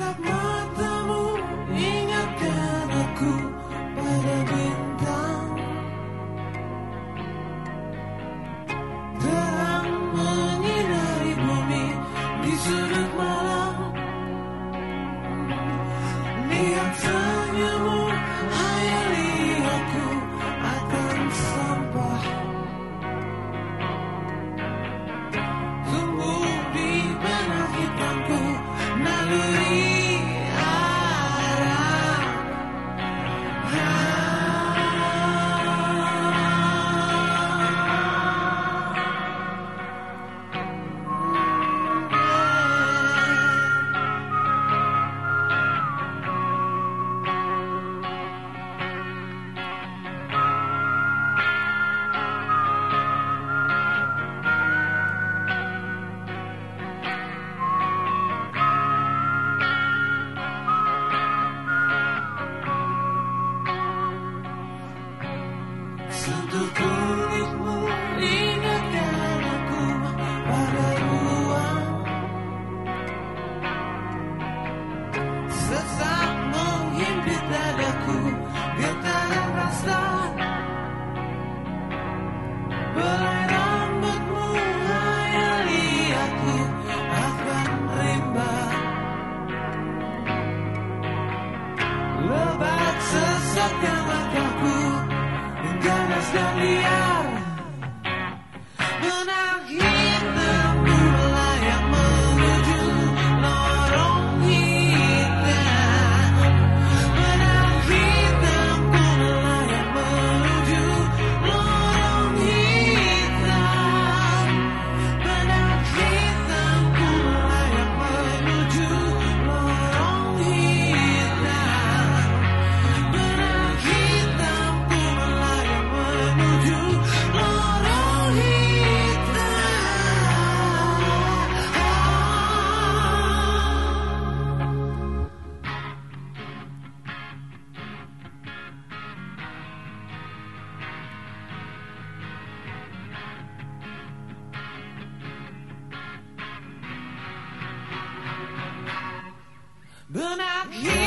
that Sentuh kulitmu ingatkan Ganas dan Benang hitam